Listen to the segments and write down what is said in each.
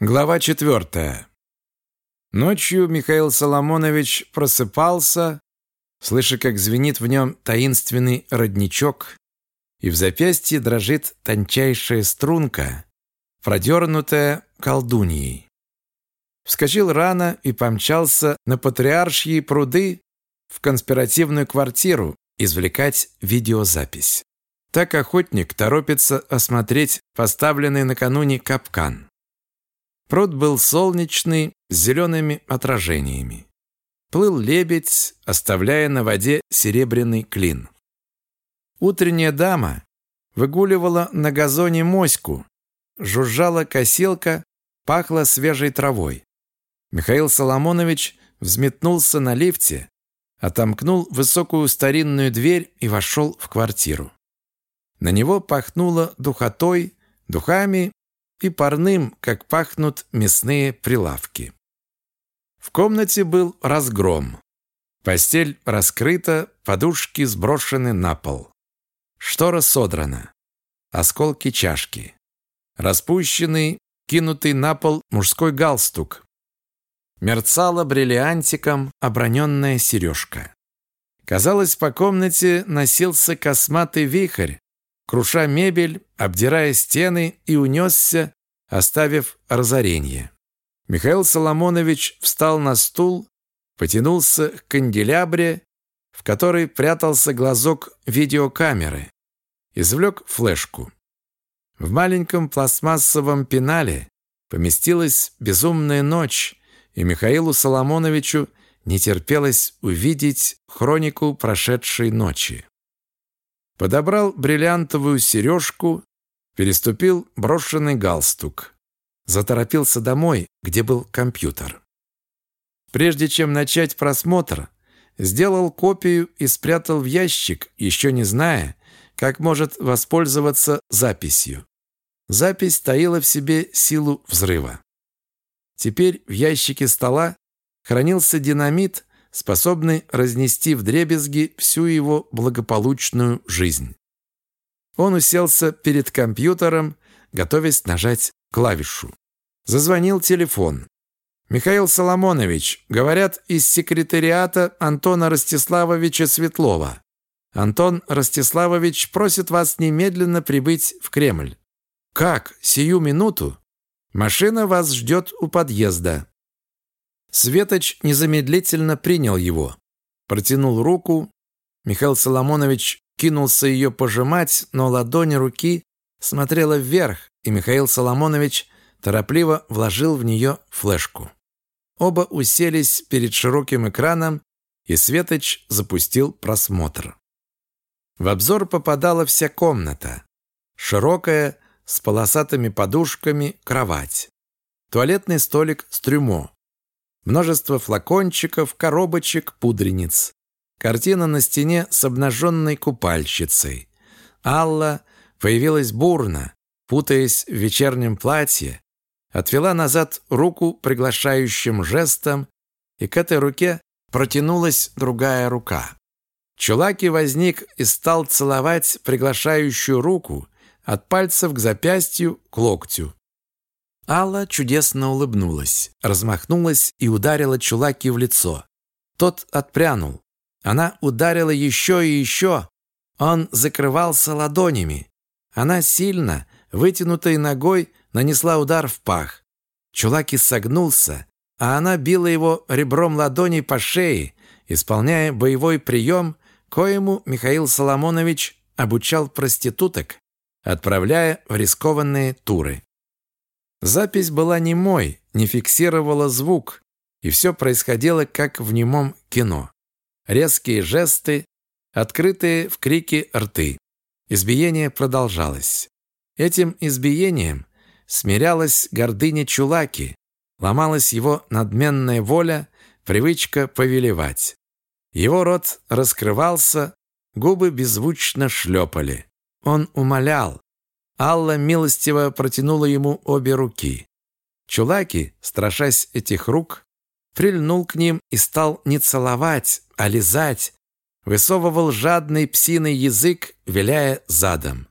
Глава четвертая. Ночью Михаил Соломонович просыпался, слыша, как звенит в нем таинственный родничок, и в запястье дрожит тончайшая струнка, продернутая колдуньей. Вскочил рано и помчался на патриаршьи пруды в конспиративную квартиру извлекать видеозапись. Так охотник торопится осмотреть поставленный накануне капкан. Пруд был солнечный, с зелеными отражениями. Плыл лебедь, оставляя на воде серебряный клин. Утренняя дама выгуливала на газоне моську, жужжала косилка, пахло свежей травой. Михаил Соломонович взметнулся на лифте, отомкнул высокую старинную дверь и вошел в квартиру. На него пахнуло духотой, духами и парным, как пахнут мясные прилавки. В комнате был разгром. Постель раскрыта, подушки сброшены на пол. Штора содрана. Осколки чашки. Распущенный, кинутый на пол мужской галстук. Мерцала бриллиантиком оброненная сережка. Казалось, по комнате носился косматый вихрь, круша мебель, обдирая стены и унесся, оставив разорение. Михаил Соломонович встал на стул, потянулся к канделябре, в которой прятался глазок видеокамеры, извлек флешку. В маленьком пластмассовом пенале поместилась безумная ночь, и Михаилу Соломоновичу не терпелось увидеть хронику прошедшей ночи. Подобрал бриллиантовую сережку, переступил брошенный галстук. Заторопился домой, где был компьютер. Прежде чем начать просмотр, сделал копию и спрятал в ящик, еще не зная, как может воспользоваться записью. Запись таила в себе силу взрыва. Теперь в ящике стола хранился динамит, способный разнести вдребезги всю его благополучную жизнь. Он уселся перед компьютером, готовясь нажать клавишу. Зазвонил телефон. «Михаил Соломонович, говорят из секретариата Антона Ростиславовича Светлова. Антон Ростиславович просит вас немедленно прибыть в Кремль». «Как? Сию минуту?» «Машина вас ждет у подъезда. Светоч незамедлительно принял его. Протянул руку. Михаил Соломонович кинулся ее пожимать, но ладонь руки смотрела вверх, и Михаил Соломонович торопливо вложил в нее флешку. Оба уселись перед широким экраном, и Светоч запустил просмотр. В обзор попадала вся комната. Широкая, с полосатыми подушками, кровать. Туалетный столик с трюмо. Множество флакончиков, коробочек, пудрениц. Картина на стене с обнаженной купальщицей. Алла появилась бурно, путаясь в вечернем платье, отвела назад руку приглашающим жестом, и к этой руке протянулась другая рука. Чулаки возник и стал целовать приглашающую руку от пальцев к запястью, к локтю. Алла чудесно улыбнулась, размахнулась и ударила Чулаки в лицо. Тот отпрянул. Она ударила еще и еще. Он закрывался ладонями. Она сильно, вытянутой ногой, нанесла удар в пах. Чулаки согнулся, а она била его ребром ладони по шее, исполняя боевой прием, коему Михаил Соломонович обучал проституток, отправляя в рискованные туры. Запись была немой, не фиксировала звук, и все происходило как в немом кино. Резкие жесты, открытые в крике рты. Избиение продолжалось. Этим избиением смирялась гордыня Чулаки, ломалась его надменная воля, привычка повелевать. Его рот раскрывался, губы беззвучно шлепали. Он умолял, Алла милостиво протянула ему обе руки. Чулаки, страшась этих рук, прильнул к ним и стал не целовать, а лизать, высовывал жадный псиный язык, виляя задом.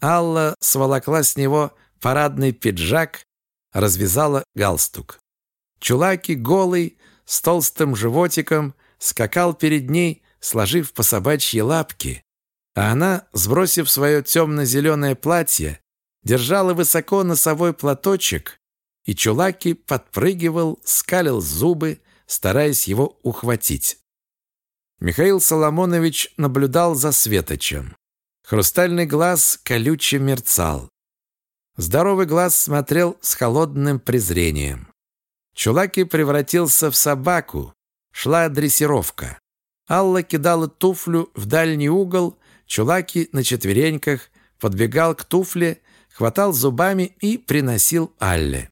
Алла сволокла с него парадный пиджак, развязала галстук. Чулаки, голый, с толстым животиком, скакал перед ней, сложив по собачьи лапки, а она, сбросив свое темно-зеленое платье, держала высоко носовой платочек, и Чулаки подпрыгивал, скалил зубы, стараясь его ухватить. Михаил Соломонович наблюдал за Светочем. Хрустальный глаз колюче мерцал. Здоровый глаз смотрел с холодным презрением. Чулаки превратился в собаку. Шла дрессировка. Алла кидала туфлю в дальний угол, Чулаки на четвереньках подбегал к туфле, хватал зубами и приносил Алле.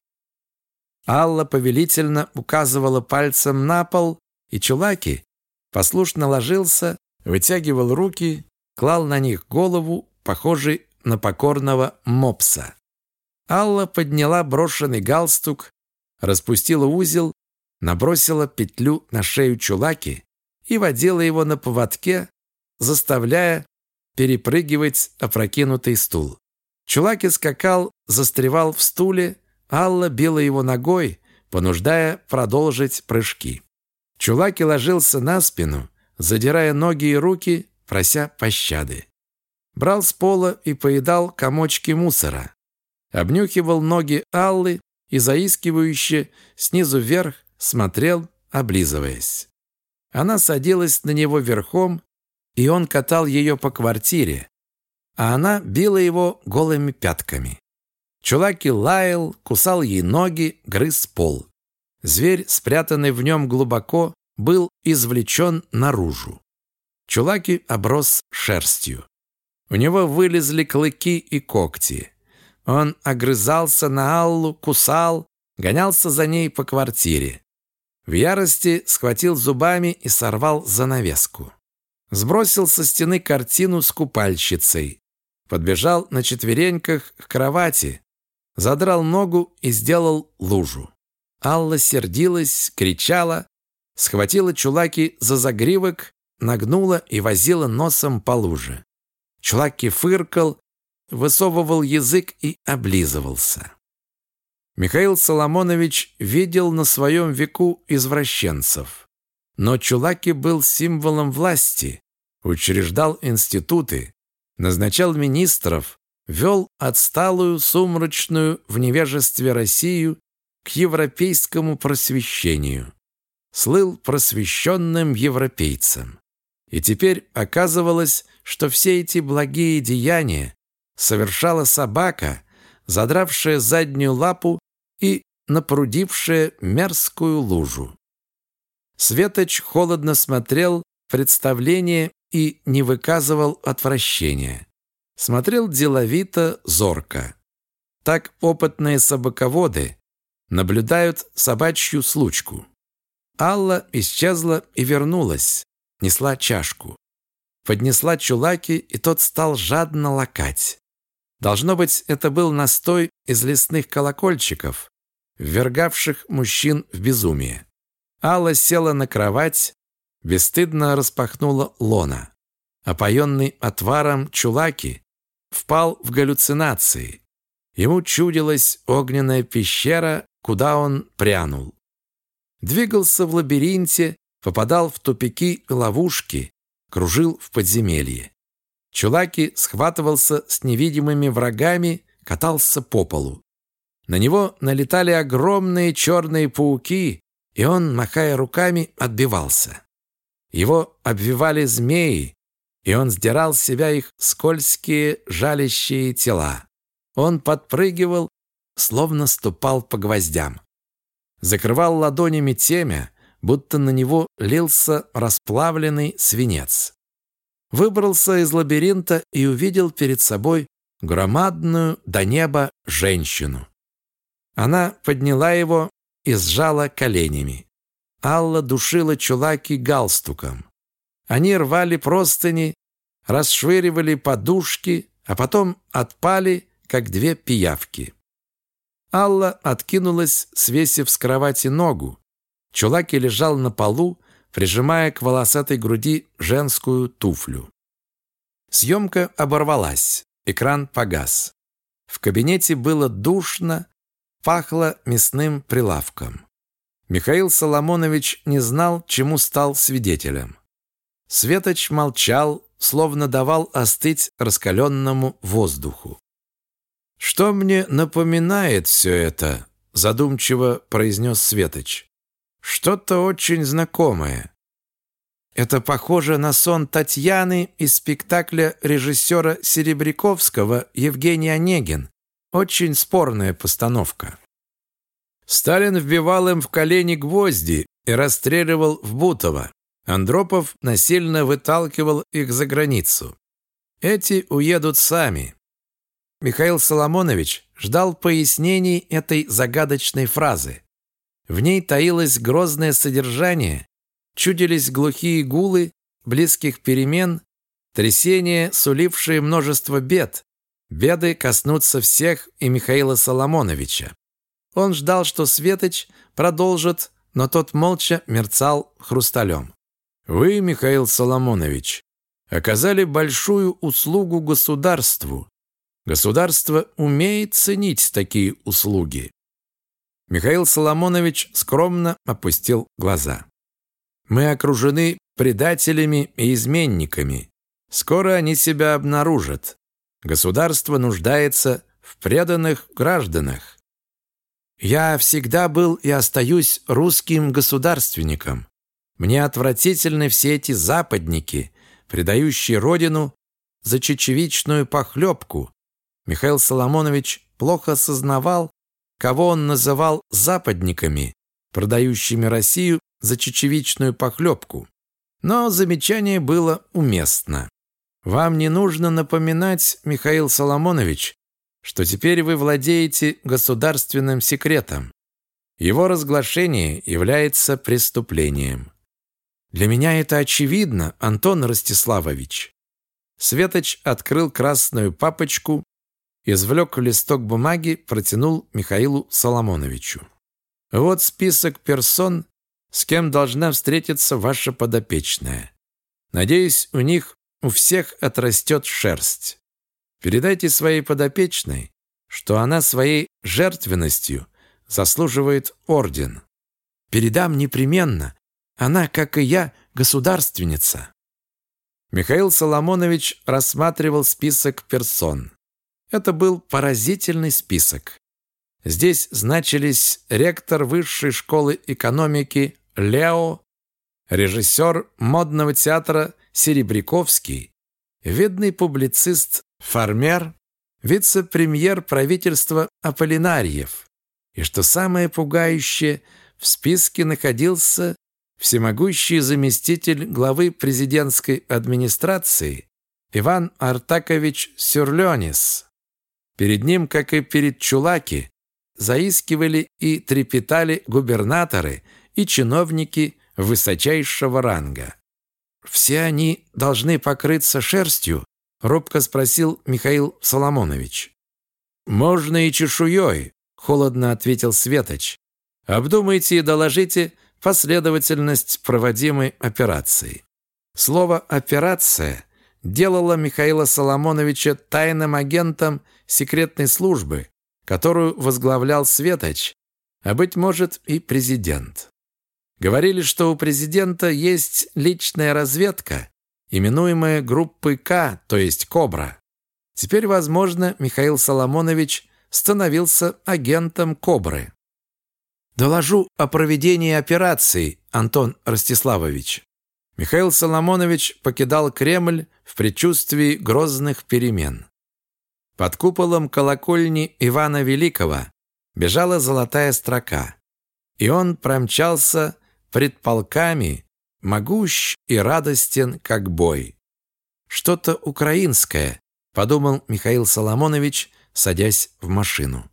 Алла повелительно указывала пальцем на пол, и Чулаки послушно ложился, вытягивал руки, клал на них голову, похожий на покорного мопса. Алла подняла брошенный галстук, распустила узел, набросила петлю на шею Чулаки и водила его на поводке, заставляя перепрыгивать опрокинутый стул. Чулаки скакал, застревал в стуле, Алла била его ногой, понуждая продолжить прыжки. Чулаки ложился на спину, задирая ноги и руки, прося пощады. Брал с пола и поедал комочки мусора. Обнюхивал ноги Аллы и заискивающе снизу вверх смотрел, облизываясь. Она садилась на него верхом, и он катал ее по квартире, а она била его голыми пятками. Чулаки лаял, кусал ей ноги, грыз пол. Зверь, спрятанный в нем глубоко, был извлечен наружу. Чулаки оброс шерстью. У него вылезли клыки и когти. Он огрызался на Аллу, кусал, гонялся за ней по квартире. В ярости схватил зубами и сорвал занавеску. Сбросил со стены картину с купальщицей. Подбежал на четвереньках к кровати, задрал ногу и сделал лужу. Алла сердилась, кричала, схватила Чулаки за загривок, нагнула и возила носом по луже. Чулаки фыркал, высовывал язык и облизывался. Михаил Соломонович видел на своем веку извращенцев. Но Чулаки был символом власти, учреждал институты, назначал министров, вел отсталую, сумрачную в невежестве Россию к европейскому просвещению. Слыл просвещенным европейцем. И теперь оказывалось, что все эти благие деяния совершала собака, задравшая заднюю лапу и напрудившая мерзкую лужу. Светоч холодно смотрел представление и не выказывал отвращения. Смотрел деловито, зорко. Так опытные собаководы наблюдают собачью случку. Алла исчезла и вернулась, несла чашку. Поднесла чулаки, и тот стал жадно лакать. Должно быть, это был настой из лесных колокольчиков, ввергавших мужчин в безумие. Алла села на кровать, бесстыдно распахнула лона. Опоенный отваром чулаки впал в галлюцинации. Ему чудилась огненная пещера, куда он прянул. Двигался в лабиринте, попадал в тупики и ловушки, кружил в подземелье. Чулаки схватывался с невидимыми врагами, катался по полу. На него налетали огромные черные пауки, и он, махая руками, отбивался. Его обвивали змеи, и он сдирал с себя их скользкие жалящие тела. Он подпрыгивал, словно ступал по гвоздям. Закрывал ладонями темя, будто на него лился расплавленный свинец. Выбрался из лабиринта и увидел перед собой громадную до неба женщину. Она подняла его и сжала коленями. Алла душила чулаки галстуком. Они рвали простыни, расшвыривали подушки, а потом отпали, как две пиявки. Алла откинулась, свесив с кровати ногу. Чулаки лежал на полу, прижимая к волосатой груди женскую туфлю. Съемка оборвалась. Экран погас. В кабинете было душно, пахло мясным прилавком. Михаил Соломонович не знал, чему стал свидетелем. Светоч молчал, словно давал остыть раскаленному воздуху. «Что мне напоминает все это?» задумчиво произнес Светоч. «Что-то очень знакомое. Это похоже на сон Татьяны из спектакля режиссера Серебряковского Евгений Онегин. Очень спорная постановка. Сталин вбивал им в колени гвозди и расстреливал в Бутово. Андропов насильно выталкивал их за границу. Эти уедут сами. Михаил Соломонович ждал пояснений этой загадочной фразы. В ней таилось грозное содержание, чудились глухие гулы близких перемен, трясения, сулившие множество бед. Беды коснутся всех и Михаила Соломоновича. Он ждал, что Светоч продолжит, но тот молча мерцал хрусталем. «Вы, Михаил Соломонович, оказали большую услугу государству. Государство умеет ценить такие услуги». Михаил Соломонович скромно опустил глаза. «Мы окружены предателями и изменниками. Скоро они себя обнаружат. Государство нуждается в преданных гражданах. Я всегда был и остаюсь русским государственником. Мне отвратительны все эти западники, предающие родину за чечевичную похлебку. Михаил Соломонович плохо осознавал, кого он называл западниками, продающими Россию за чечевичную похлебку. Но замечание было уместно. Вам не нужно напоминать, Михаил Соломонович, что теперь вы владеете государственным секретом. Его разглашение является преступлением. Для меня это очевидно, Антон Ростиславович. Светоч открыл красную папочку, извлек листок бумаги, протянул Михаилу Соломоновичу. Вот список персон, с кем должна встретиться ваша подопечная. Надеюсь, у них у всех отрастет шерсть. Передайте своей подопечной, что она своей жертвенностью заслуживает орден. Передам непременно. Она, как и я, государственница. Михаил Соломонович рассматривал список персон. Это был поразительный список. Здесь значились ректор высшей школы экономики Лео, режиссер модного театра Серебряковский, видный публицист Фармер, вице-премьер правительства Аполлинарьев. И что самое пугающее, в списке находился всемогущий заместитель главы президентской администрации Иван Артакович Сюрленис. Перед ним, как и перед Чулаки, заискивали и трепетали губернаторы и чиновники высочайшего ранга. Все они должны покрыться шерстью робко спросил Михаил Соломонович. «Можно и чешуей», — холодно ответил Светоч. «Обдумайте и доложите последовательность проводимой операции». Слово «операция» делало Михаила Соломоновича тайным агентом секретной службы, которую возглавлял Светоч, а, быть может, и президент. Говорили, что у президента есть личная разведка, именуемая группой К, то есть Кобра. Теперь, возможно, Михаил Соломонович становился агентом Кобры. Доложу о проведении операции, Антон Ростиславович. Михаил Соломонович покидал Кремль в предчувствии грозных перемен. Под куполом колокольни Ивана Великого бежала золотая строка, и он промчался пред полками могущ и радостен, как бой. Что-то украинское, подумал Михаил Соломонович, садясь в машину.